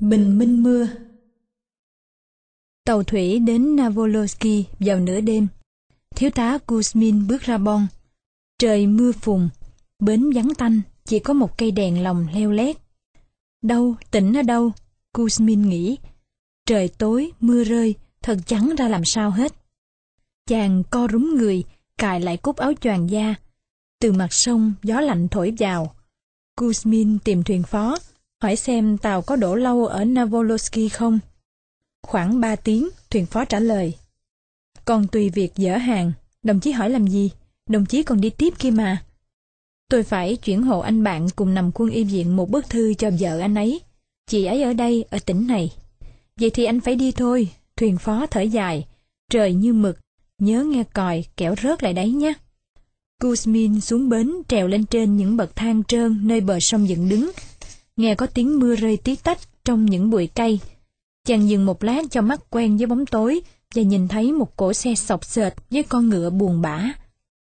Bình minh mưa Tàu thủy đến Navoloski vào nửa đêm. Thiếu tá Kuzmin bước ra bon. Trời mưa phùn, bến vắng tanh, chỉ có một cây đèn lồng leo lét. Đâu, tỉnh ở đâu? Kuzmin nghĩ. Trời tối, mưa rơi, thật trắng ra làm sao hết. Chàng co rúm người, cài lại cúc áo choàng da. Từ mặt sông, gió lạnh thổi vào. Kuzmin tìm thuyền phó, hỏi xem tàu có đổ lâu ở Navoloski không. Khoảng 3 tiếng, thuyền phó trả lời. Còn tùy việc dỡ hàng, đồng chí hỏi làm gì? Đồng chí còn đi tiếp kia mà. Tôi phải chuyển hộ anh bạn cùng nằm quân y viện một bức thư cho vợ anh ấy. Chị ấy ở đây, ở tỉnh này. Vậy thì anh phải đi thôi, thuyền phó thở dài. Trời như mực, nhớ nghe còi, kẻo rớt lại đấy nhé. Kuzmin xuống bến trèo lên trên những bậc thang trơn nơi bờ sông dựng đứng. Nghe có tiếng mưa rơi tí tách trong những bụi cây. Chàng dừng một lát cho mắt quen với bóng tối và nhìn thấy một cỗ xe sọc sệt với con ngựa buồn bã.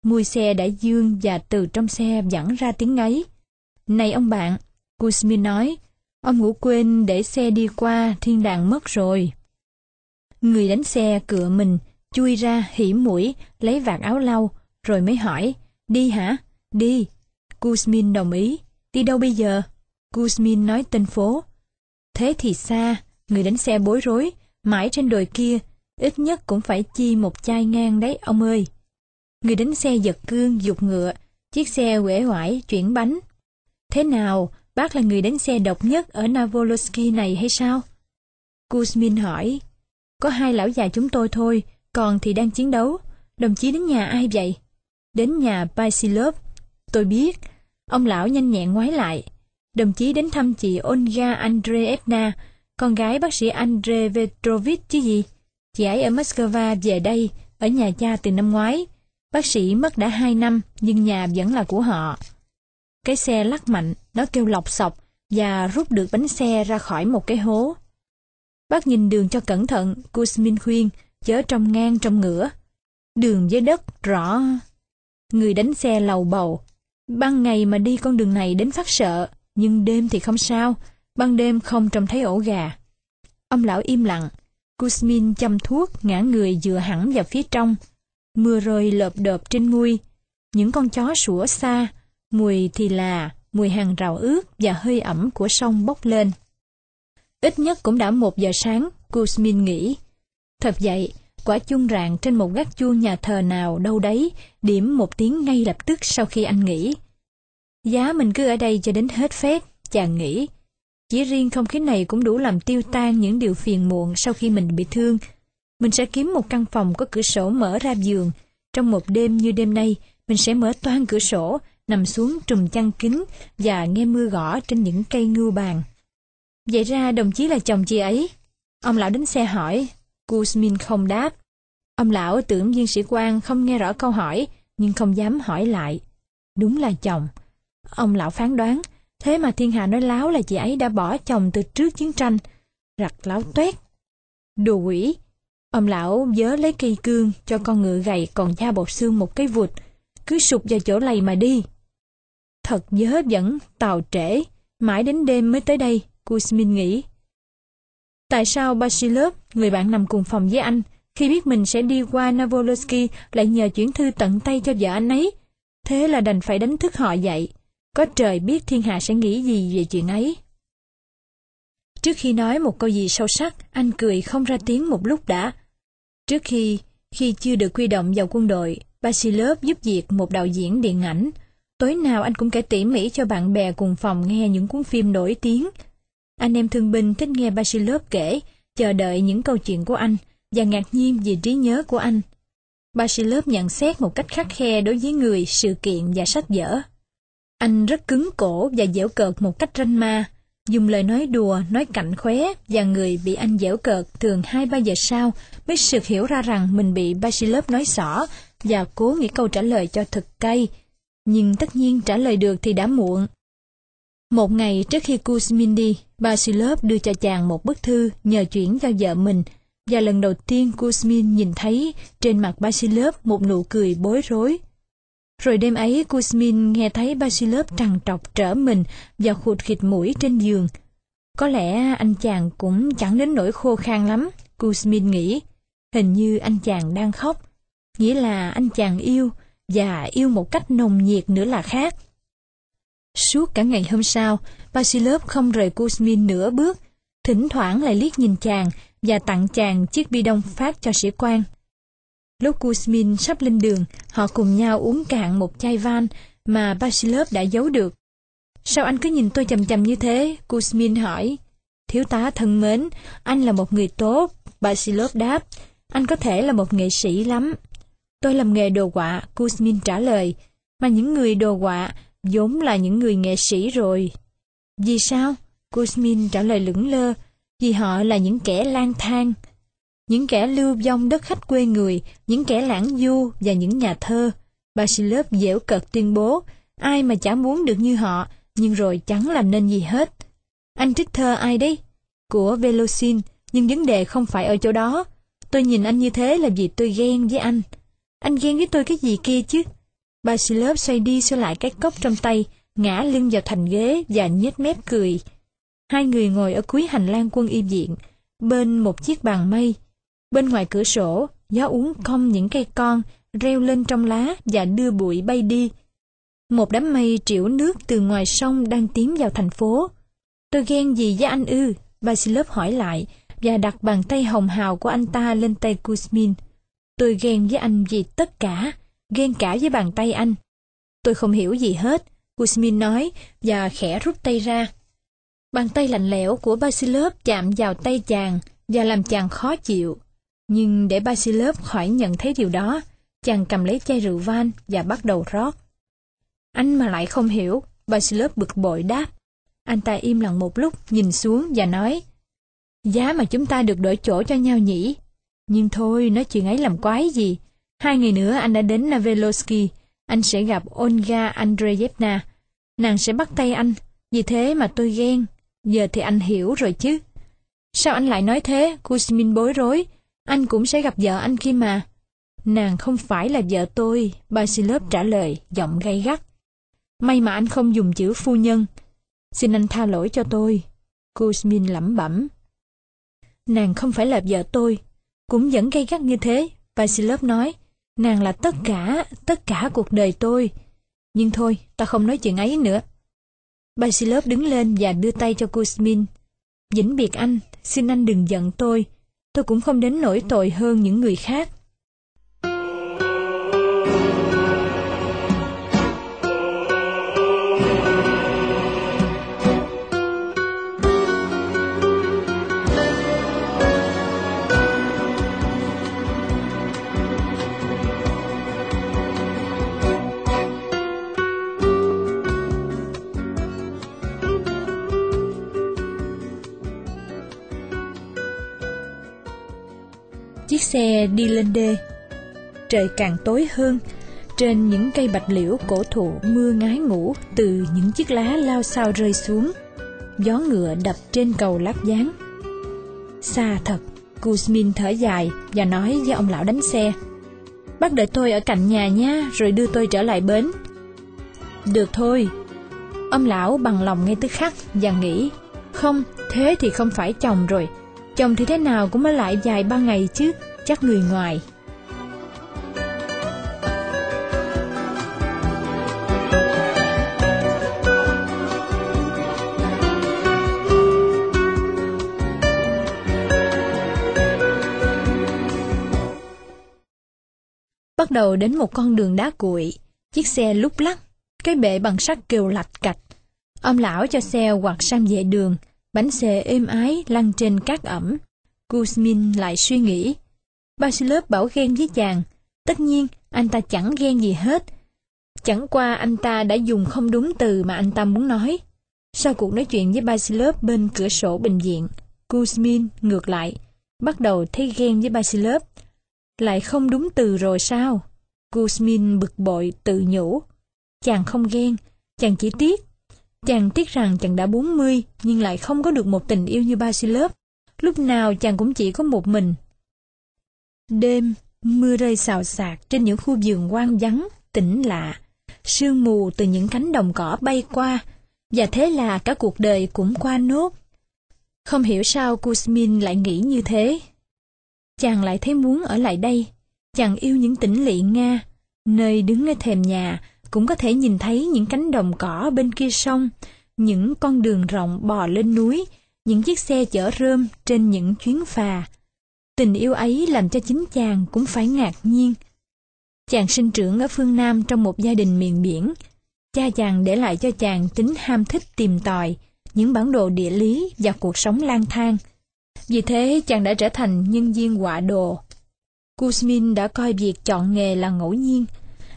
Mùi xe đã dương và từ trong xe dẫn ra tiếng ấy. Này ông bạn, Kuzmin nói, ông ngủ quên để xe đi qua thiên đàng mất rồi. Người đánh xe cựa mình, chui ra hỉ mũi, lấy vạt áo lau, rồi mới hỏi, đi hả? Đi. Kuzmin đồng ý. Đi đâu bây giờ? Kuzmin nói tên phố. Thế thì xa, người đánh xe bối rối, mãi trên đồi kia, ít nhất cũng phải chi một chai ngang đấy ông ơi. Người đánh xe giật cương, dục ngựa, chiếc xe quể hoải, chuyển bánh. Thế nào, bác là người đánh xe độc nhất ở Navoloski này hay sao? Kuzmin hỏi, có hai lão già chúng tôi thôi, còn thì đang chiến đấu. Đồng chí đến nhà ai vậy? Đến nhà Baisilov. Tôi biết. Ông lão nhanh nhẹn ngoái lại. Đồng chí đến thăm chị Olga Andreevna, con gái bác sĩ Andrei Petrovich chứ gì. Chị ấy ở Moscow về đây, ở nhà cha từ năm ngoái. Bác sĩ mất đã hai năm, nhưng nhà vẫn là của họ. Cái xe lắc mạnh, nó kêu lọc sọc và rút được bánh xe ra khỏi một cái hố. Bác nhìn đường cho cẩn thận, Kuzmin khuyên, chớ trong ngang trong ngửa. Đường với đất rõ. Người đánh xe lầu bầu. Ban ngày mà đi con đường này đến phát sợ, nhưng đêm thì không sao, ban đêm không trông thấy ổ gà. Ông lão im lặng, Kuzmin chăm thuốc ngã người dựa hẳn vào phía trong. Mưa rơi lợp đợp trên mui, những con chó sủa xa, mùi thì là mùi hàng rào ướt và hơi ẩm của sông bốc lên. Ít nhất cũng đã một giờ sáng, Kuzmin nghĩ. Thật vậy, quả chuông rạng trên một gác chuông nhà thờ nào đâu đấy, điểm một tiếng ngay lập tức sau khi anh nghỉ. Giá mình cứ ở đây cho đến hết phép, chàng nghĩ. Chỉ riêng không khí này cũng đủ làm tiêu tan những điều phiền muộn sau khi mình bị thương. Mình sẽ kiếm một căn phòng có cửa sổ mở ra giường. Trong một đêm như đêm nay, mình sẽ mở toan cửa sổ, nằm xuống trùm chăn kín và nghe mưa gõ trên những cây ngưu bàn. Vậy ra đồng chí là chồng chị ấy. Ông lão đến xe hỏi, Kuzmin không đáp. Ông lão tưởng viên sĩ quan không nghe rõ câu hỏi, nhưng không dám hỏi lại. Đúng là chồng. Ông lão phán đoán, thế mà thiên hạ nói láo là chị ấy đã bỏ chồng từ trước chiến tranh. Rặt láo toét. Đồ quỷ. Ông lão dớ lấy cây cương cho con ngựa gầy còn da bột xương một cái vụt, cứ sụp vào chỗ lầy mà đi. Thật dớ dẫn, tàu trễ, mãi đến đêm mới tới đây, Kuzmin nghĩ. Tại sao Basilov, người bạn nằm cùng phòng với anh, khi biết mình sẽ đi qua Navoloski lại nhờ chuyển thư tận tay cho vợ anh ấy? Thế là đành phải đánh thức họ dậy. Có trời biết thiên hạ sẽ nghĩ gì về chuyện ấy. Trước khi nói một câu gì sâu sắc, anh cười không ra tiếng một lúc đã. Trước khi, khi chưa được quy động vào quân đội, Basilov giúp việc một đạo diễn điện ảnh. Tối nào anh cũng kể tỉ mỉ cho bạn bè cùng phòng nghe những cuốn phim nổi tiếng. Anh em thương binh thích nghe Basilov kể, chờ đợi những câu chuyện của anh và ngạc nhiên về trí nhớ của anh. Basilov nhận xét một cách khắc khe đối với người, sự kiện và sách vở. Anh rất cứng cổ và dẻo cợt một cách ranh ma, dùng lời nói đùa, nói cạnh khóe và người bị anh dẻo cợt thường hai ba giờ sau mới sực hiểu ra rằng mình bị Basilov nói xỏ và cố nghĩ câu trả lời cho thật cay. Nhưng tất nhiên trả lời được thì đã muộn. Một ngày trước khi Kuzmin đi, Basilov đưa cho chàng một bức thư nhờ chuyển cho vợ mình và lần đầu tiên Kuzmin nhìn thấy trên mặt Basilov một nụ cười bối rối. Rồi đêm ấy Kuzmin nghe thấy Basilov trằn trọc trở mình và khụt khịt mũi trên giường. Có lẽ anh chàng cũng chẳng đến nỗi khô khan lắm, Kuzmin nghĩ. Hình như anh chàng đang khóc. Nghĩa là anh chàng yêu, và yêu một cách nồng nhiệt nữa là khác. Suốt cả ngày hôm sau, Basilov không rời Kuzmin nửa bước, thỉnh thoảng lại liếc nhìn chàng và tặng chàng chiếc bi đông phát cho sĩ quan. Lúc Kuzmin sắp lên đường, họ cùng nhau uống cạn một chai van mà Basilov đã giấu được. Sao anh cứ nhìn tôi chầm chầm như thế? Kuzmin hỏi. Thiếu tá thân mến, anh là một người tốt. Basilov đáp. Anh có thể là một nghệ sĩ lắm. Tôi làm nghề đồ họa, Kuzmin trả lời. Mà những người đồ họa vốn là những người nghệ sĩ rồi. Vì sao? Kuzmin trả lời lững lơ. Vì họ là những kẻ lang thang. Những kẻ lưu vong đất khách quê người, những kẻ lãng du và những nhà thơ. Basilov dễu cợt tuyên bố, ai mà chả muốn được như họ, nhưng rồi chẳng làm nên gì hết. Anh trích thơ ai đấy? Của Velosin, nhưng vấn đề không phải ở chỗ đó. Tôi nhìn anh như thế là vì tôi ghen với anh. Anh ghen với tôi cái gì kia chứ? Basilov xoay đi xoay lại cái cốc trong tay, ngã lưng vào thành ghế và nhếch mép cười. Hai người ngồi ở cuối hành lang quân y viện, bên một chiếc bàn mây. Bên ngoài cửa sổ, gió uống cong những cây con, reo lên trong lá và đưa bụi bay đi. Một đám mây triểu nước từ ngoài sông đang tiến vào thành phố. Tôi ghen gì với anh ư? Basilov hỏi lại và đặt bàn tay hồng hào của anh ta lên tay Kuzmin. Tôi ghen với anh vì tất cả, ghen cả với bàn tay anh. Tôi không hiểu gì hết, Kuzmin nói và khẽ rút tay ra. Bàn tay lạnh lẽo của Basilov chạm vào tay chàng và làm chàng khó chịu. Nhưng để Basilov khỏi nhận thấy điều đó, chàng cầm lấy chai rượu van và bắt đầu rót. Anh mà lại không hiểu, Basilov bực bội đáp. Anh ta im lặng một lúc, nhìn xuống và nói, Giá mà chúng ta được đổi chỗ cho nhau nhỉ? Nhưng thôi, nói chuyện ấy làm quái gì. Hai ngày nữa anh đã đến Navelovsky, anh sẽ gặp Olga Andreyevna. Nàng sẽ bắt tay anh, vì thế mà tôi ghen. Giờ thì anh hiểu rồi chứ. Sao anh lại nói thế? Kuzmin bối rối. Anh cũng sẽ gặp vợ anh kia mà. Nàng không phải là vợ tôi, Basilov trả lời, giọng gay gắt. May mà anh không dùng chữ phu nhân. Xin anh tha lỗi cho tôi. Kuzmin lẩm bẩm. Nàng không phải là vợ tôi. Cũng vẫn gay gắt như thế, Basilov nói. Nàng là tất cả, tất cả cuộc đời tôi. Nhưng thôi, ta không nói chuyện ấy nữa. Basilov đứng lên và đưa tay cho Kuzmin. Vĩnh biệt anh, xin anh đừng giận tôi. Tôi cũng không đến nỗi tội hơn những người khác. Xe đi lên đê. Trời càng tối hơn, trên những cây bạch liễu cổ thụ mưa ngái ngủ từ những chiếc lá lao sao rơi xuống. Gió ngựa đập trên cầu lát gián. Xa thật, Kuzmin thở dài và nói với ông lão đánh xe. Bác đợi tôi ở cạnh nhà nha, rồi đưa tôi trở lại bến. Được thôi. Ông lão bằng lòng ngay tức khắc và nghĩ, không, thế thì không phải chồng rồi. Chồng thì thế nào cũng mới lại dài ba ngày chứ, chắc người ngoài. Bắt đầu đến một con đường đá cuội, chiếc xe lúc lắc, cái bệ bằng sắt kêu lạch cạch. Ông lão cho xe quạt sang vệ đường, bánh xe êm ái lăn trên cát ẩm. Kuzmin lại suy nghĩ. Basilov bảo ghen với chàng. Tất nhiên, anh ta chẳng ghen gì hết. Chẳng qua anh ta đã dùng không đúng từ mà anh ta muốn nói. Sau cuộc nói chuyện với Basilov bên cửa sổ bệnh viện, Kuzmin ngược lại, bắt đầu thấy ghen với Basilov. Lại không đúng từ rồi sao? Kuzmin bực bội tự nhủ. Chàng không ghen, chàng chỉ tiếc. Chàng tiếc rằng chàng đã 40 nhưng lại không có được một tình yêu như Basilov. Lúc nào chàng cũng chỉ có một mình. Đêm, mưa rơi xào xạc trên những khu vườn hoang vắng, tĩnh lạ. Sương mù từ những cánh đồng cỏ bay qua, và thế là cả cuộc đời cũng qua nốt. Không hiểu sao Kuzmin lại nghĩ như thế. Chàng lại thấy muốn ở lại đây. Chàng yêu những tỉnh lỵ Nga, nơi đứng ở thềm nhà cũng có thể nhìn thấy những cánh đồng cỏ bên kia sông, những con đường rộng bò lên núi, những chiếc xe chở rơm trên những chuyến phà. Tình yêu ấy làm cho chính chàng cũng phải ngạc nhiên. Chàng sinh trưởng ở phương Nam trong một gia đình miền biển. Cha chàng để lại cho chàng tính ham thích tìm tòi, những bản đồ địa lý và cuộc sống lang thang. Vì thế chàng đã trở thành nhân viên họa đồ. Kuzmin đã coi việc chọn nghề là ngẫu nhiên.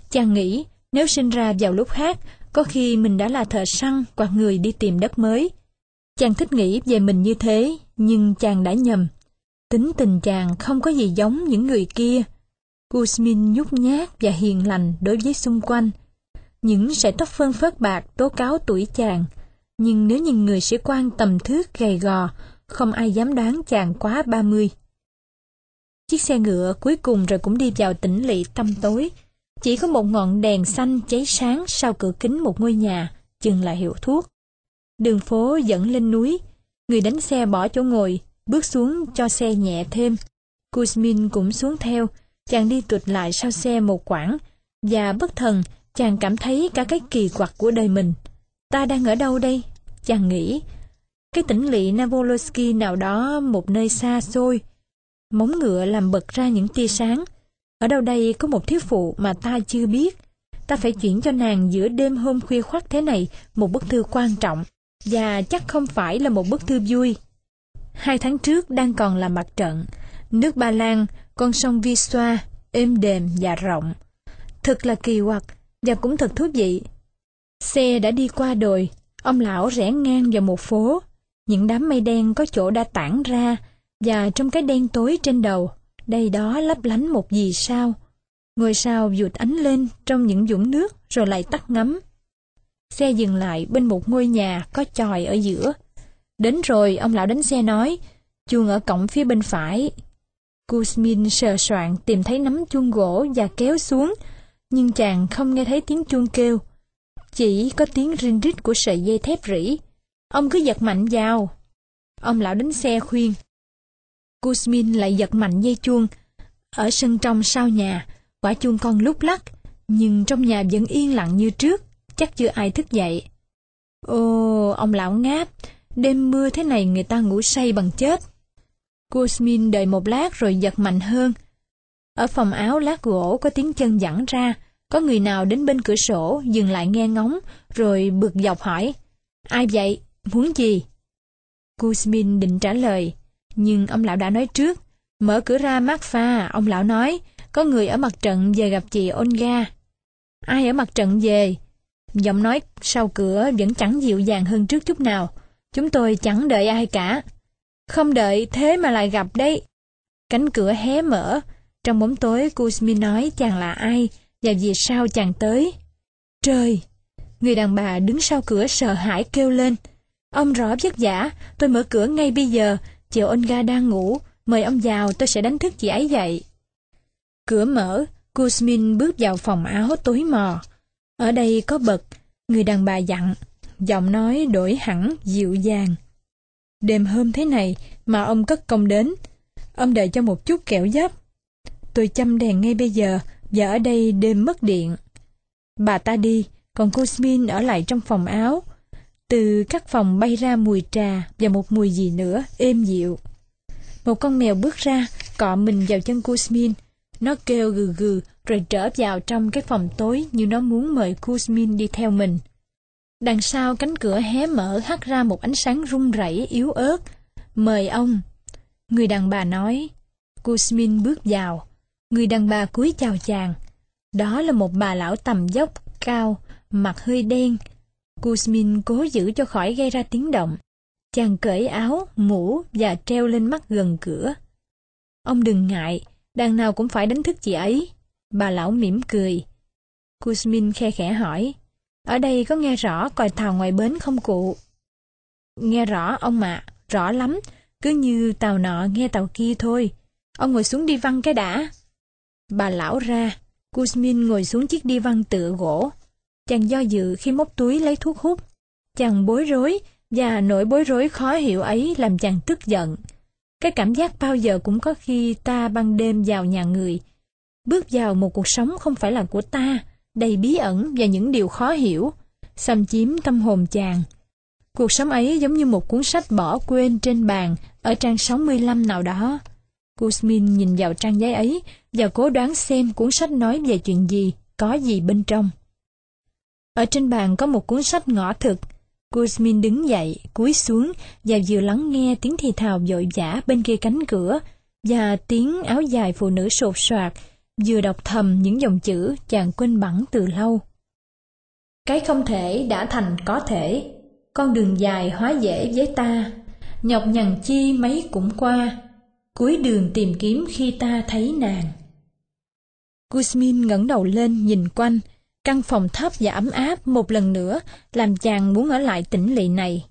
Chàng nghĩ nếu sinh ra vào lúc khác, có khi mình đã là thợ săn hoặc người đi tìm đất mới. Chàng thích nghĩ về mình như thế, nhưng chàng đã nhầm. Tính tình chàng không có gì giống những người kia. Kuzmin nhút nhát và hiền lành đối với xung quanh. Những sợi tóc phân phớt bạc tố cáo tuổi chàng. Nhưng nếu nhìn người sĩ quan tầm thước gầy gò, không ai dám đoán chàng quá 30. Chiếc xe ngựa cuối cùng rồi cũng đi vào tỉnh lỵ tăm tối. Chỉ có một ngọn đèn xanh cháy sáng sau cửa kính một ngôi nhà, chừng là hiệu thuốc. Đường phố dẫn lên núi, người đánh xe bỏ chỗ ngồi, bước xuống cho xe nhẹ thêm. Kuzmin cũng xuống theo, chàng đi tụt lại sau xe một quãng, và bất thần chàng cảm thấy cả cái kỳ quặc của đời mình. Ta đang ở đâu đây? Chàng nghĩ. Cái tỉnh lỵ Navolosky nào đó một nơi xa xôi. Móng ngựa làm bật ra những tia sáng. Ở đâu đây có một thiếu phụ mà ta chưa biết. Ta phải chuyển cho nàng giữa đêm hôm khuya khoắt thế này một bức thư quan trọng. Và chắc không phải là một bức thư vui. Hai tháng trước đang còn là mặt trận. Nước Ba Lan, con sông Wiswa, êm đềm và rộng. Thật là kỳ quặc và cũng thật thú vị. Xe đã đi qua đồi, ông lão rẽ ngang vào một phố. Những đám mây đen có chỗ đã tản ra và trong cái đen tối trên đầu, đây đó lấp lánh một gì sao. Ngôi sao vụt ánh lên trong những dũng nước rồi lại tắt ngấm. Xe dừng lại bên một ngôi nhà có chòi ở giữa. Đến rồi, ông lão đánh xe nói, chuông ở cổng phía bên phải. Kuzmin sờ soạn tìm thấy nắm chuông gỗ và kéo xuống, nhưng chàng không nghe thấy tiếng chuông kêu. Chỉ có tiếng rinh rít của sợi dây thép rỉ. Ông cứ giật mạnh vào. Ông lão đánh xe khuyên. Kuzmin lại giật mạnh dây chuông. Ở sân trong sau nhà, quả chuông con lúc lắc, nhưng trong nhà vẫn yên lặng như trước chắc chưa ai thức dậy. Ô, ông lão ngáp, đêm mưa thế này người ta ngủ say bằng chết. Kuzmin đợi một lát rồi giật mạnh hơn. Ở phòng áo lát gỗ có tiếng chân dẳng ra, có người nào đến bên cửa sổ dừng lại nghe ngóng, rồi bực dọc hỏi, ai vậy, muốn gì? Kuzmin định trả lời, nhưng ông lão đã nói trước, mở cửa ra mát pha, ông lão nói, có người ở mặt trận về gặp chị Olga. Ai ở mặt trận về? Giọng nói sau cửa vẫn chẳng dịu dàng hơn trước chút nào. Chúng tôi chẳng đợi ai cả. Không đợi thế mà lại gặp đấy. Cánh cửa hé mở. Trong bóng tối Kuzmin nói chàng là ai và vì sao chàng tới. Trời! Người đàn bà đứng sau cửa sợ hãi kêu lên. Ông rõ vất vả, tôi mở cửa ngay bây giờ. Chị Olga đang ngủ, mời ông vào tôi sẽ đánh thức chị ấy dậy. Cửa mở, Kuzmin bước vào phòng áo tối mò. Ở đây có bậc, người đàn bà dặn, giọng nói đổi hẳn dịu dàng. Đêm hôm thế này mà ông cất công đến, ông đợi cho một chút kẹo giáp. Tôi chăm đèn ngay bây giờ và ở đây đêm mất điện. Bà ta đi, còn cô Smin ở lại trong phòng áo. Từ các phòng bay ra mùi trà và một mùi gì nữa êm dịu. Một con mèo bước ra, cọ mình vào chân cosmin Nó kêu gừ gừ rồi trở vào trong cái phòng tối như nó muốn mời Kuzmin đi theo mình. Đằng sau cánh cửa hé mở hắt ra một ánh sáng rung rẩy yếu ớt. Mời ông. Người đàn bà nói. Kuzmin bước vào. Người đàn bà cúi chào chàng. Đó là một bà lão tầm dốc, cao, mặt hơi đen. Kuzmin cố giữ cho khỏi gây ra tiếng động. Chàng cởi áo, mũ và treo lên mắt gần cửa. Ông đừng ngại, đằng nào cũng phải đánh thức chị ấy. Bà lão mỉm cười. Kuzmin khe khẽ hỏi, ở đây có nghe rõ còi tàu ngoài bến không cụ? Nghe rõ ông ạ, rõ lắm, cứ như tàu nọ nghe tàu kia thôi. Ông ngồi xuống đi văn cái đã. Bà lão ra, Kuzmin ngồi xuống chiếc đi văn tựa gỗ. Chàng do dự khi móc túi lấy thuốc hút. Chàng bối rối và nỗi bối rối khó hiểu ấy làm chàng tức giận. Cái cảm giác bao giờ cũng có khi ta ban đêm vào nhà người. Bước vào một cuộc sống không phải là của ta, đầy bí ẩn và những điều khó hiểu, xâm chiếm tâm hồn chàng. Cuộc sống ấy giống như một cuốn sách bỏ quên trên bàn ở trang 65 nào đó. Kuzmin nhìn vào trang giấy ấy và cố đoán xem cuốn sách nói về chuyện gì, có gì bên trong. Ở trên bàn có một cuốn sách ngõ thực. Kuzmin đứng dậy, cúi xuống và vừa lắng nghe tiếng thì thào vội vã bên kia cánh cửa và tiếng áo dài phụ nữ sột soạt, vừa đọc thầm những dòng chữ chàng quên bẵng từ lâu. Cái không thể đã thành có thể, con đường dài hóa dễ với ta, nhọc nhằn chi mấy cũng qua, cuối đường tìm kiếm khi ta thấy nàng. Kuzmin ngẩng đầu lên nhìn quanh, căn phòng thấp và ấm áp một lần nữa làm chàng muốn ở lại tỉnh lỵ này.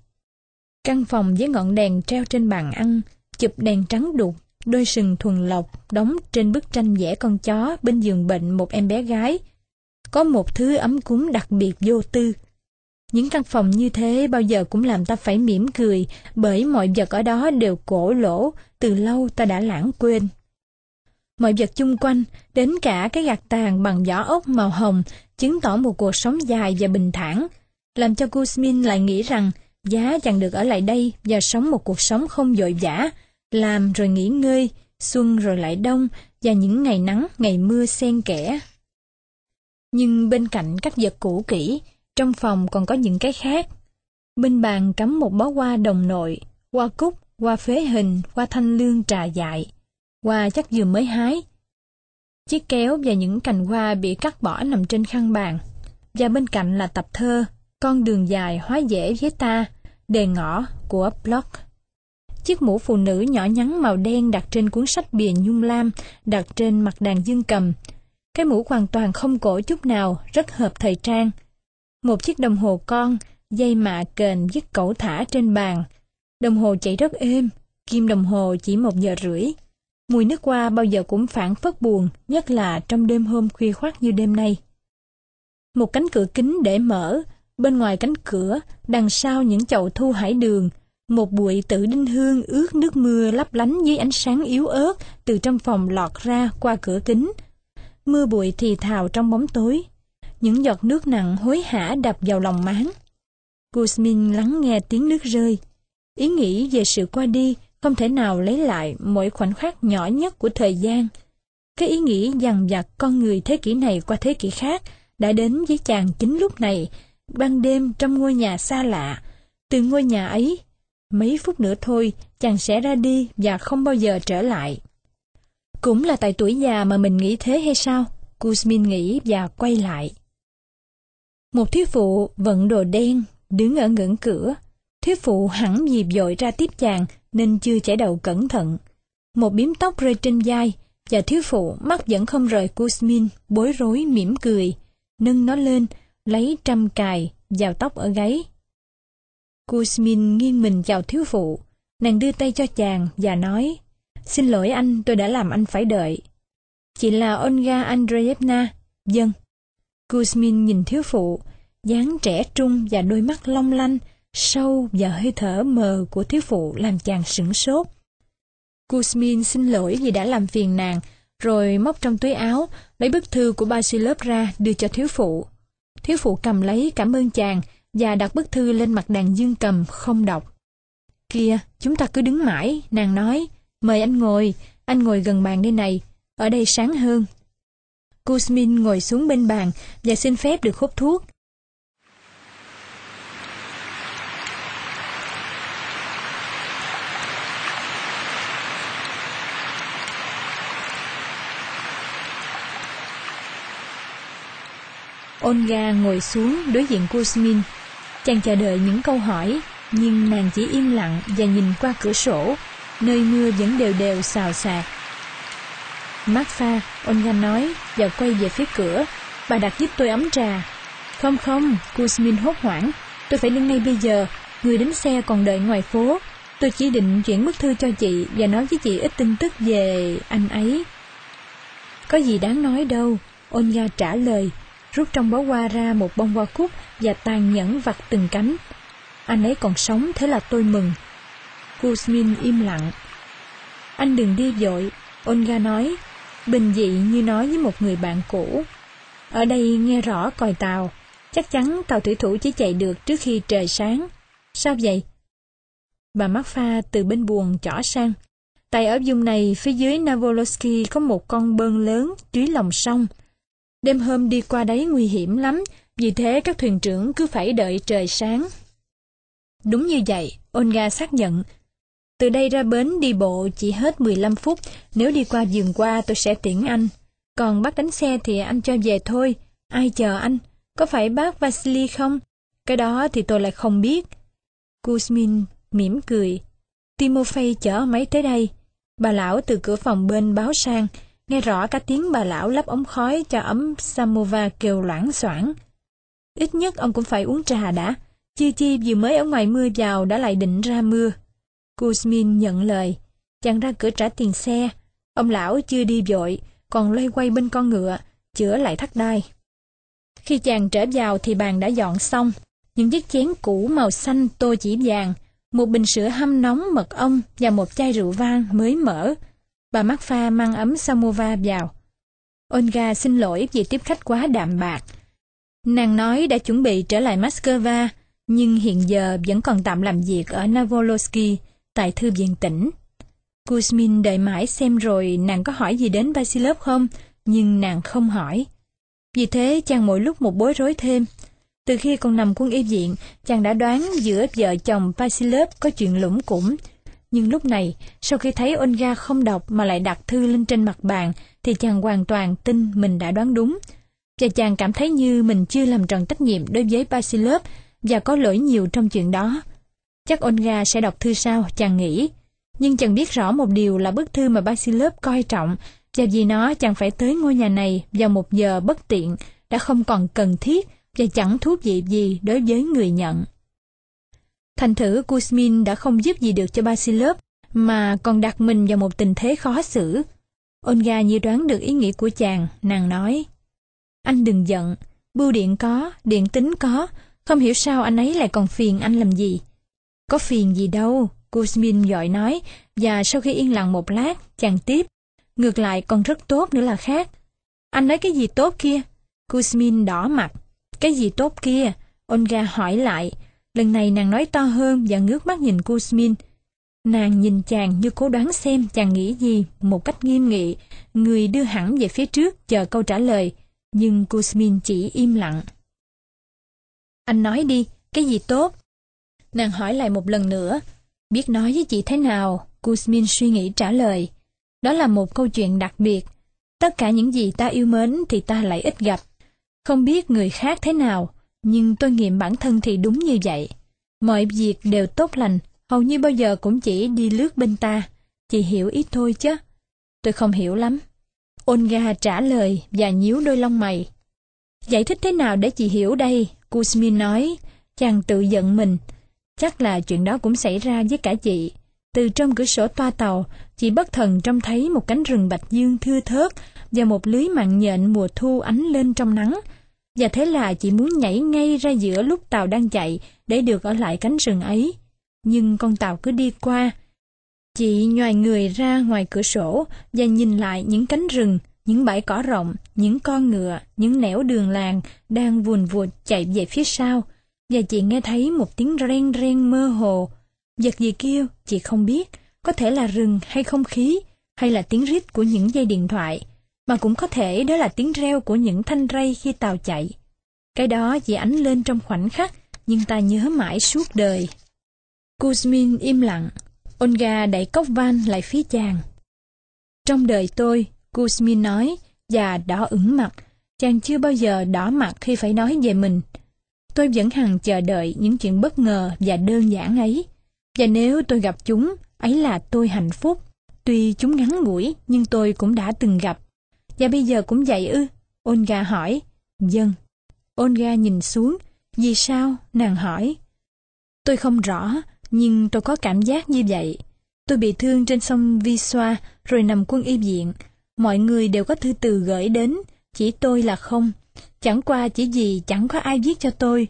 Căn phòng với ngọn đèn treo trên bàn ăn, chụp đèn trắng đục, đôi sừng thuần lộc đóng trên bức tranh vẽ con chó bên giường bệnh một em bé gái. Có một thứ ấm cúng đặc biệt vô tư. Những căn phòng như thế bao giờ cũng làm ta phải mỉm cười bởi mọi vật ở đó đều cổ lỗ, từ lâu ta đã lãng quên. Mọi vật chung quanh, đến cả cái gạt tàn bằng vỏ ốc màu hồng, chứng tỏ một cuộc sống dài và bình thản, làm cho Kuzmin lại nghĩ rằng giá chẳng được ở lại đây và sống một cuộc sống không vội vã, làm rồi nghỉ ngơi, xuân rồi lại đông và những ngày nắng, ngày mưa xen kẽ. Nhưng bên cạnh các vật cũ kỹ, trong phòng còn có những cái khác. Bên bàn cắm một bó hoa đồng nội, hoa cúc, hoa phế hình, hoa thanh lương trà dại, hoa chắc vừa mới hái. Chiếc kéo và những cành hoa bị cắt bỏ nằm trên khăn bàn. Và bên cạnh là tập thơ Con đường dài hóa dễ với ta, đề ngõ của Block. Chiếc mũ phụ nữ nhỏ nhắn màu đen đặt trên cuốn sách bìa nhung lam, đặt trên mặt đàn dương cầm. Cái mũ hoàn toàn không cổ chút nào, rất hợp thời trang. Một chiếc đồng hồ con, dây mạ kềnh dứt cẩu thả trên bàn. Đồng hồ chạy rất êm, kim đồng hồ chỉ một giờ rưỡi. Mùi nước hoa bao giờ cũng phản phất buồn, nhất là trong đêm hôm khuya khoát như đêm nay. Một cánh cửa kính để mở, bên ngoài cánh cửa, đằng sau những chậu thu hải đường, một bụi tử đinh hương ướt nước mưa lấp lánh dưới ánh sáng yếu ớt từ trong phòng lọt ra qua cửa kính. Mưa bụi thì thào trong bóng tối. Những giọt nước nặng hối hả đập vào lòng máng. Guzmin lắng nghe tiếng nước rơi. Ý nghĩ về sự qua đi không thể nào lấy lại mỗi khoảnh khắc nhỏ nhất của thời gian. Cái ý nghĩ dằn vặt con người thế kỷ này qua thế kỷ khác đã đến với chàng chính lúc này, ban đêm trong ngôi nhà xa lạ. Từ ngôi nhà ấy, mấy phút nữa thôi chàng sẽ ra đi và không bao giờ trở lại. Cũng là tại tuổi già mà mình nghĩ thế hay sao? Kuzmin nghĩ và quay lại. Một thiếu phụ vận đồ đen đứng ở ngưỡng cửa. Thiếu phụ hẳn dịp dội ra tiếp chàng nên chưa chải đầu cẩn thận. Một biếm tóc rơi trên vai và thiếu phụ mắt vẫn không rời Kuzmin, bối rối mỉm cười, nâng nó lên, lấy trăm cài, vào tóc ở gáy. Kuzmin nghiêng mình chào thiếu phụ, nàng đưa tay cho chàng và nói, Xin lỗi anh, tôi đã làm anh phải đợi. Chị là Olga Andreevna. Dân. Vâng. Kuzmin nhìn thiếu phụ, dáng trẻ trung và đôi mắt long lanh, sâu và hơi thở mờ của thiếu phụ làm chàng sửng sốt. Kuzmin xin lỗi vì đã làm phiền nàng, rồi móc trong túi áo, lấy bức thư của Basilov ra đưa cho thiếu phụ. Thiếu phụ cầm lấy cảm ơn chàng và đặt bức thư lên mặt đàn dương cầm không đọc. kia chúng ta cứ đứng mãi, nàng nói, mời anh ngồi, anh ngồi gần bàn đây này, ở đây sáng hơn. Kuzmin ngồi xuống bên bàn và xin phép được hút thuốc. Olga ngồi xuống đối diện Kuzmin. Chàng chờ đợi những câu hỏi, nhưng nàng chỉ im lặng và nhìn qua cửa sổ, nơi mưa vẫn đều đều xào xạc. Marfa, Olga nói và quay về phía cửa. Bà đặt giúp tôi ấm trà. Không không, Kuzmin hốt hoảng. Tôi phải đi ngay bây giờ. Người đến xe còn đợi ngoài phố. Tôi chỉ định chuyển bức thư cho chị và nói với chị ít tin tức về anh ấy. Có gì đáng nói đâu, Olga trả lời, rút trong bó hoa ra một bông hoa cúc và tàn nhẫn vặt từng cánh. anh ấy còn sống thế là tôi mừng. Kuzmin im lặng. Anh đừng đi vội, Olga nói, bình dị như nói với một người bạn cũ. Ở đây nghe rõ còi tàu, chắc chắn tàu thủy thủ chỉ chạy được trước khi trời sáng. Sao vậy? Bà mắc pha từ bên buồng chỏ sang. Tại ở vùng này, phía dưới Navolosky có một con bơn lớn dưới lòng sông. Đêm hôm đi qua đấy nguy hiểm lắm, vì thế các thuyền trưởng cứ phải đợi trời sáng. Đúng như vậy, Olga xác nhận. Từ đây ra bến đi bộ chỉ hết 15 phút, nếu đi qua giường qua tôi sẽ tiễn anh. Còn bác đánh xe thì anh cho về thôi, ai chờ anh? Có phải bác Vasily không? Cái đó thì tôi lại không biết. Kuzmin mỉm cười. Timofey chở máy tới đây. Bà lão từ cửa phòng bên báo sang, nghe rõ cả tiếng bà lão lắp ống khói cho ấm samovar kêu loãng xoảng. Ít nhất ông cũng phải uống trà đã, chi chi vừa mới ở ngoài mưa vào đã lại định ra mưa. Kuzmin nhận lời, chàng ra cửa trả tiền xe. Ông lão chưa đi vội, còn loay quay bên con ngựa, chữa lại thắt đai. Khi chàng trở vào thì bàn đã dọn xong, những chiếc chén cũ màu xanh tô chỉ vàng, một bình sữa hâm nóng mật ong và một chai rượu vang mới mở. Bà mắc mang ấm samovar vào. Olga xin lỗi vì tiếp khách quá đạm bạc. Nàng nói đã chuẩn bị trở lại Moscow, nhưng hiện giờ vẫn còn tạm làm việc ở Navolosky, tại thư viện tỉnh. Kuzmin đợi mãi xem rồi nàng có hỏi gì đến Vasilov không, nhưng nàng không hỏi. Vì thế chàng mỗi lúc một bối rối thêm. Từ khi còn nằm quân y viện, chàng đã đoán giữa vợ chồng Vasilov có chuyện lũng củng. Nhưng lúc này, sau khi thấy Olga không đọc mà lại đặt thư lên trên mặt bàn, thì chàng hoàn toàn tin mình đã đoán đúng. Và chàng cảm thấy như mình chưa làm tròn trách nhiệm đối với Basilov và có lỗi nhiều trong chuyện đó. Chắc Olga sẽ đọc thư sau, chàng nghĩ. Nhưng chàng biết rõ một điều là bức thư mà Basilov coi trọng, và vì nó chàng phải tới ngôi nhà này vào một giờ bất tiện, đã không còn cần thiết và chẳng thú vị gì đối với người nhận. Thành thử Kuzmin đã không giúp gì được cho Basilov, mà còn đặt mình vào một tình thế khó xử. Olga như đoán được ý nghĩ của chàng, nàng nói. Anh đừng giận, bưu điện có, điện tính có, không hiểu sao anh ấy lại còn phiền anh làm gì. Có phiền gì đâu, Kuzmin dội nói, và sau khi yên lặng một lát, chàng tiếp. Ngược lại còn rất tốt nữa là khác. Anh nói cái gì tốt kia? Kuzmin đỏ mặt. Cái gì tốt kia? Olga hỏi lại. Lần này nàng nói to hơn và ngước mắt nhìn Kuzmin. Nàng nhìn chàng như cố đoán xem chàng nghĩ gì một cách nghiêm nghị, người đưa hẳn về phía trước chờ câu trả lời, nhưng Kuzmin chỉ im lặng. Anh nói đi, cái gì tốt? Nàng hỏi lại một lần nữa, biết nói với chị thế nào, Kuzmin suy nghĩ trả lời. Đó là một câu chuyện đặc biệt. Tất cả những gì ta yêu mến thì ta lại ít gặp. Không biết người khác thế nào, nhưng tôi nghiệm bản thân thì đúng như vậy. Mọi việc đều tốt lành, hầu như bao giờ cũng chỉ đi lướt bên ta. Chị hiểu ít thôi chứ. Tôi không hiểu lắm. Olga trả lời và nhíu đôi lông mày. Giải thích thế nào để chị hiểu đây? Kuzmin nói, chàng tự giận mình. Chắc là chuyện đó cũng xảy ra với cả chị. Từ trong cửa sổ toa tàu, chị bất thần trông thấy một cánh rừng bạch dương thưa thớt và một lưới mạng nhện mùa thu ánh lên trong nắng. Và thế là chị muốn nhảy ngay ra giữa lúc tàu đang chạy để được ở lại cánh rừng ấy. Nhưng con tàu cứ đi qua. Chị nhòi người ra ngoài cửa sổ và nhìn lại những cánh rừng, những bãi cỏ rộng, những con ngựa, những nẻo đường làng đang vùn vụt chạy về phía sau. Và chị nghe thấy một tiếng ren ren mơ hồ, Vật gì kêu, chị không biết, có thể là rừng hay không khí, hay là tiếng rít của những dây điện thoại, mà cũng có thể đó là tiếng reo của những thanh ray khi tàu chạy. Cái đó chỉ ánh lên trong khoảnh khắc, nhưng ta nhớ mãi suốt đời. Kuzmin im lặng, Olga đẩy cốc van lại phía chàng. Trong đời tôi, Kuzmin nói, và đỏ ửng mặt, chàng chưa bao giờ đỏ mặt khi phải nói về mình. Tôi vẫn hằng chờ đợi những chuyện bất ngờ và đơn giản ấy. Và nếu tôi gặp chúng, ấy là tôi hạnh phúc. Tuy chúng ngắn ngủi, nhưng tôi cũng đã từng gặp. Và bây giờ cũng vậy ư? Olga hỏi. Dân. Olga nhìn xuống. Vì sao? Nàng hỏi. Tôi không rõ, nhưng tôi có cảm giác như vậy. Tôi bị thương trên sông Viswa rồi nằm quân y viện. Mọi người đều có thư từ gửi đến, chỉ tôi là không. Chẳng qua chỉ vì chẳng có ai viết cho tôi.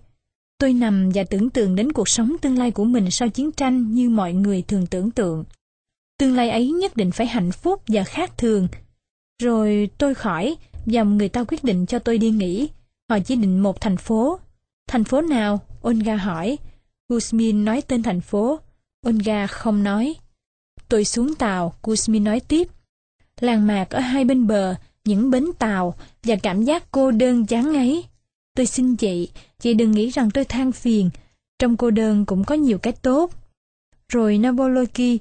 Tôi nằm và tưởng tượng đến cuộc sống tương lai của mình sau chiến tranh như mọi người thường tưởng tượng. Tương lai ấy nhất định phải hạnh phúc và khác thường. Rồi tôi khỏi, và người ta quyết định cho tôi đi nghỉ. Họ chỉ định một thành phố. Thành phố nào? Olga hỏi. Guzmin nói tên thành phố. Olga không nói. Tôi xuống tàu, Guzmin nói tiếp. Làng mạc ở hai bên bờ, những bến tàu và cảm giác cô đơn chán ngấy. Tôi xin chị, chị đừng nghĩ rằng tôi than phiền. Trong cô đơn cũng có nhiều cái tốt. Rồi Naboloki,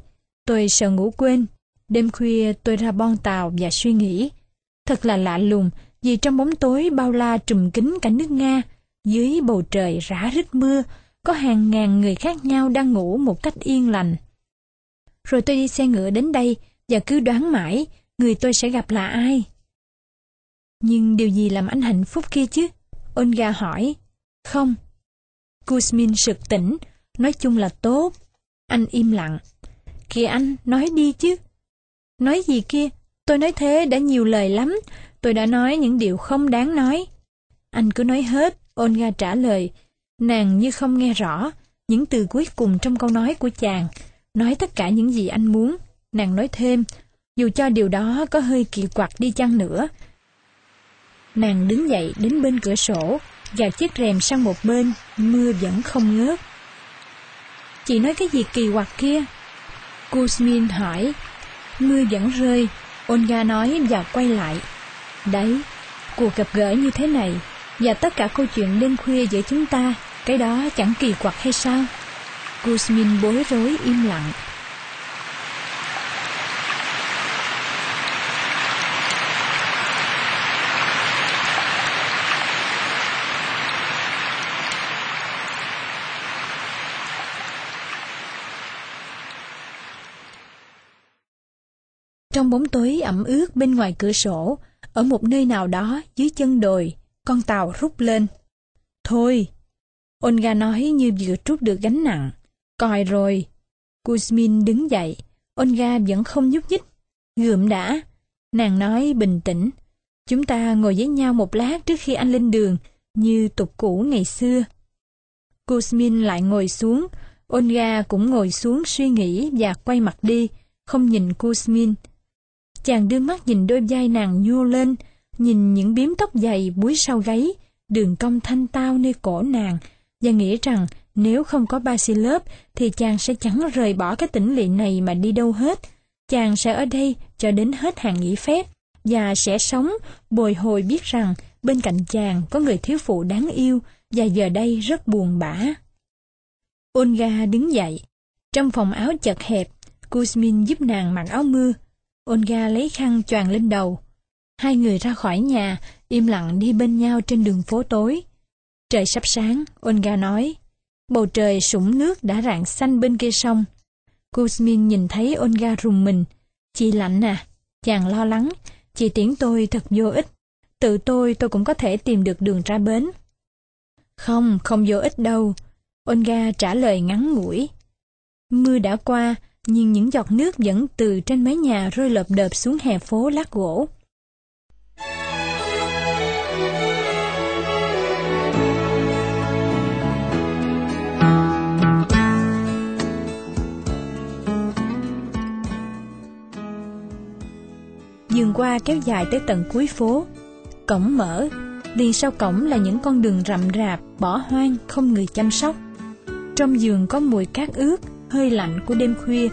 tôi sợ ngủ quên. Đêm khuya tôi ra bon tàu và suy nghĩ. Thật là lạ lùng, vì trong bóng tối bao la trùm kín cả nước Nga, dưới bầu trời rã rít mưa, có hàng ngàn người khác nhau đang ngủ một cách yên lành. Rồi tôi đi xe ngựa đến đây và cứ đoán mãi người tôi sẽ gặp là ai. Nhưng điều gì làm anh hạnh phúc kia chứ? Olga hỏi. Không. Kuzmin sực tỉnh, nói chung là tốt. Anh im lặng. Kìa anh, nói đi chứ. Nói gì kia? Tôi nói thế đã nhiều lời lắm. Tôi đã nói những điều không đáng nói. Anh cứ nói hết, Olga trả lời. Nàng như không nghe rõ những từ cuối cùng trong câu nói của chàng. Nói tất cả những gì anh muốn. Nàng nói thêm, dù cho điều đó có hơi kỳ quặc đi chăng nữa. Nàng đứng dậy đến bên cửa sổ, gạt chiếc rèm sang một bên, mưa vẫn không ngớt. Chị nói cái gì kỳ quặc kia? Kuzmin hỏi. Mưa vẫn rơi, Olga nói và quay lại. Đấy, cuộc gặp gỡ như thế này, và tất cả câu chuyện đêm khuya giữa chúng ta, cái đó chẳng kỳ quặc hay sao? Kuzmin bối rối im lặng. Trong bóng tối ẩm ướt bên ngoài cửa sổ, ở một nơi nào đó dưới chân đồi, con tàu rút lên. Thôi! Olga nói như vừa trút được gánh nặng. Còi rồi. Kuzmin đứng dậy. Olga vẫn không nhúc nhích. Gượm đã. Nàng nói bình tĩnh. Chúng ta ngồi với nhau một lát trước khi anh lên đường, như tục cũ ngày xưa. Kuzmin lại ngồi xuống. Olga cũng ngồi xuống suy nghĩ và quay mặt đi, không nhìn Kuzmin. Chàng đưa mắt nhìn đôi vai nàng nhô lên, nhìn những biếm tóc dày búi sau gáy, đường cong thanh tao nơi cổ nàng, và nghĩ rằng nếu không có Basilop thì chàng sẽ chẳng rời bỏ cái tỉnh lỵ này mà đi đâu hết. Chàng sẽ ở đây cho đến hết hàng nghỉ phép và sẽ sống bồi hồi biết rằng bên cạnh chàng có người thiếu phụ đáng yêu và giờ đây rất buồn bã. Olga đứng dậy. Trong phòng áo chật hẹp, Kuzmin giúp nàng mặc áo mưa Olga lấy khăn choàng lên đầu. Hai người ra khỏi nhà, im lặng đi bên nhau trên đường phố tối. Trời sắp sáng, Olga nói. Bầu trời sũng nước đã rạng xanh bên kia sông. Kuzmin nhìn thấy Olga rùng mình. Chị lạnh à? Chàng lo lắng. Chị tiễn tôi thật vô ích. Tự tôi tôi cũng có thể tìm được đường ra bến. Không, không vô ích đâu. Olga trả lời ngắn ngủi. Mưa đã qua, nhưng những giọt nước vẫn từ trên mái nhà rơi lợp đợp xuống hè phố lát gỗ. Dường qua kéo dài tới tận cuối phố. Cổng mở, liền sau cổng là những con đường rậm rạp, bỏ hoang, không người chăm sóc. Trong giường có mùi cát ướt, hơi lạnh của đêm khuya.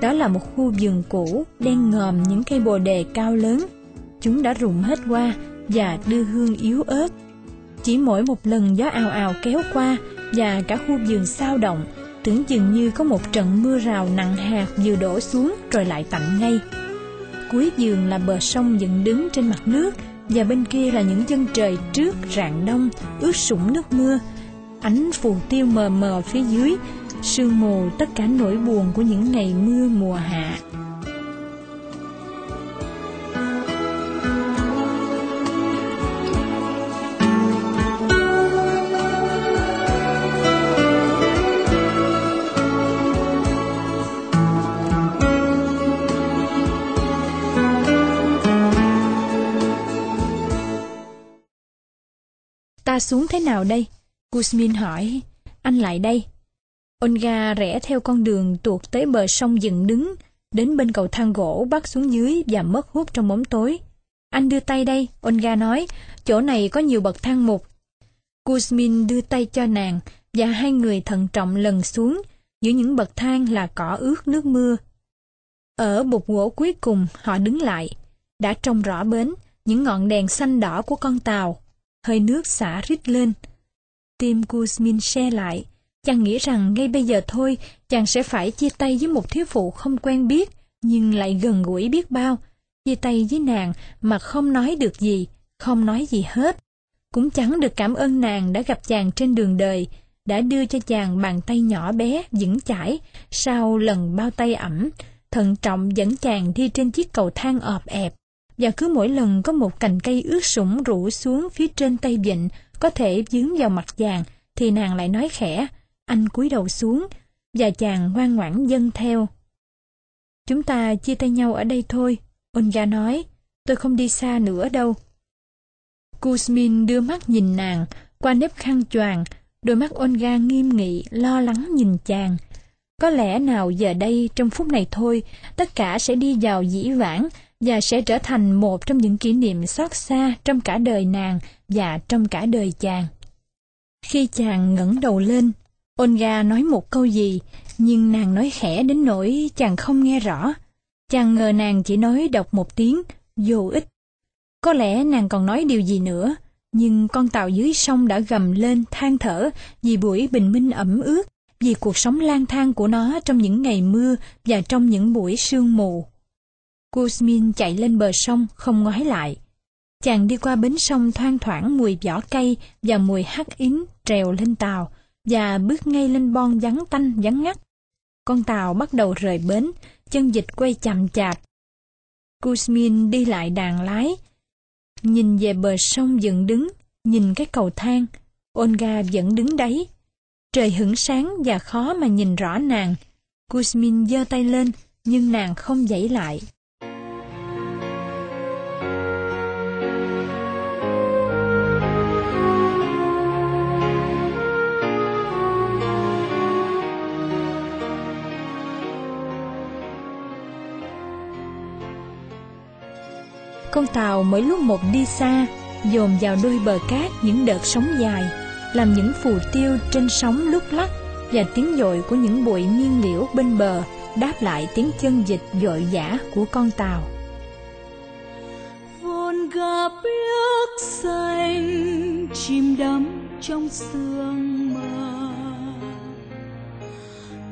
Đó là một khu vườn cũ, đen ngòm những cây bồ đề cao lớn. Chúng đã rụng hết qua và đưa hương yếu ớt. Chỉ mỗi một lần gió ào ào kéo qua và cả khu vườn sao động, tưởng chừng như có một trận mưa rào nặng hạt vừa đổ xuống rồi lại tạnh ngay. Cuối vườn là bờ sông dựng đứng trên mặt nước và bên kia là những chân trời trước rạng đông ướt sũng nước mưa ánh phù tiêu mờ mờ phía dưới sương mù tất cả nỗi buồn của những ngày mưa mùa hạ. Ta xuống thế nào đây? Kuzmin hỏi, anh lại đây. Olga rẽ theo con đường tuột tới bờ sông dựng đứng, đến bên cầu thang gỗ bắt xuống dưới và mất hút trong bóng tối. Anh đưa tay đây, Olga nói, chỗ này có nhiều bậc thang mục. Kuzmin đưa tay cho nàng và hai người thận trọng lần xuống, giữa những bậc thang là cỏ ướt nước mưa. Ở bục gỗ cuối cùng họ đứng lại, đã trông rõ bến, những ngọn đèn xanh đỏ của con tàu, hơi nước xả rít lên. Tim Kuzmin xe lại, chàng nghĩ rằng ngay bây giờ thôi chàng sẽ phải chia tay với một thiếu phụ không quen biết, nhưng lại gần gũi biết bao, chia tay với nàng mà không nói được gì, không nói gì hết. Cũng chẳng được cảm ơn nàng đã gặp chàng trên đường đời, đã đưa cho chàng bàn tay nhỏ bé, vững chãi, sau lần bao tay ẩm, thận trọng dẫn chàng đi trên chiếc cầu thang ọp ẹp. Và cứ mỗi lần có một cành cây ướt sũng rủ xuống phía trên tay vịnh, có thể dướng vào mặt chàng, thì nàng lại nói khẽ, anh cúi đầu xuống, và chàng ngoan ngoãn dâng theo. Chúng ta chia tay nhau ở đây thôi, Olga nói, tôi không đi xa nữa đâu. Kuzmin đưa mắt nhìn nàng, qua nếp khăn choàng, đôi mắt Olga nghiêm nghị, lo lắng nhìn chàng. Có lẽ nào giờ đây, trong phút này thôi, tất cả sẽ đi vào dĩ vãng và sẽ trở thành một trong những kỷ niệm xót xa trong cả đời nàng và trong cả đời chàng. Khi chàng ngẩng đầu lên, Olga nói một câu gì, nhưng nàng nói khẽ đến nỗi chàng không nghe rõ. Chàng ngờ nàng chỉ nói đọc một tiếng, vô ích. Có lẽ nàng còn nói điều gì nữa, nhưng con tàu dưới sông đã gầm lên than thở vì buổi bình minh ẩm ướt, vì cuộc sống lang thang của nó trong những ngày mưa và trong những buổi sương mù. Kuzmin chạy lên bờ sông, không ngoái lại. Chàng đi qua bến sông thoang thoảng mùi vỏ cây và mùi hắc yến trèo lên tàu và bước ngay lên bon vắng tanh vắng ngắt. Con tàu bắt đầu rời bến, chân dịch quay chậm chạp. Kuzmin đi lại đàn lái, nhìn về bờ sông dựng đứng, nhìn cái cầu thang, Olga vẫn đứng đấy. Trời hửng sáng và khó mà nhìn rõ nàng. Kuzmin giơ tay lên, nhưng nàng không dãy lại. Con tàu mỗi lúc một đi xa, dồn vào đôi bờ cát những đợt sóng dài, làm những phù tiêu trên sóng lúc lắc và tiếng dội của những bụi nghiêng liễu bên bờ đáp lại tiếng chân dịch dội dã của con tàu. Volga biếc xanh chìm đắm trong sương mờ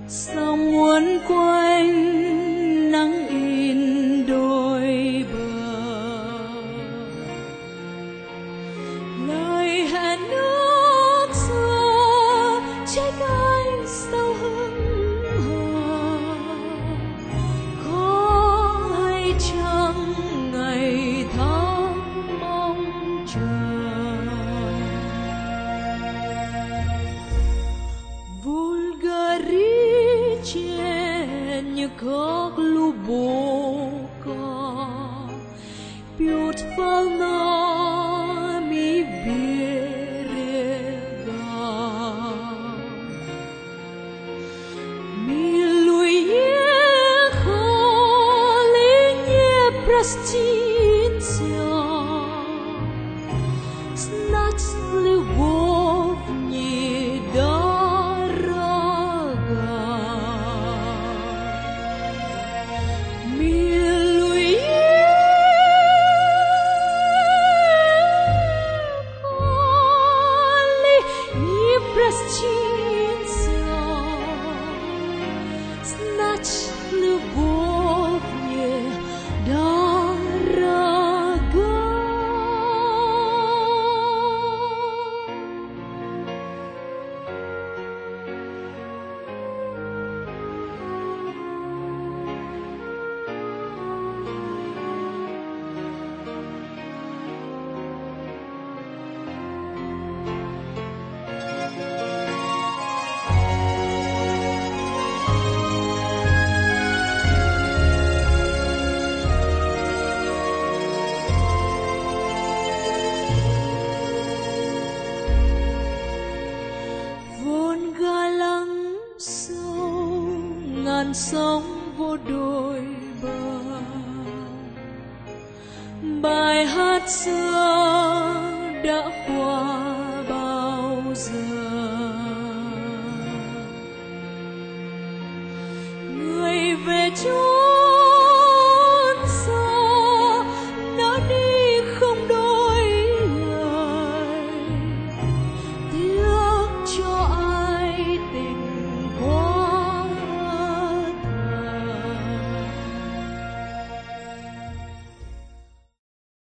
sông uốn quanh future.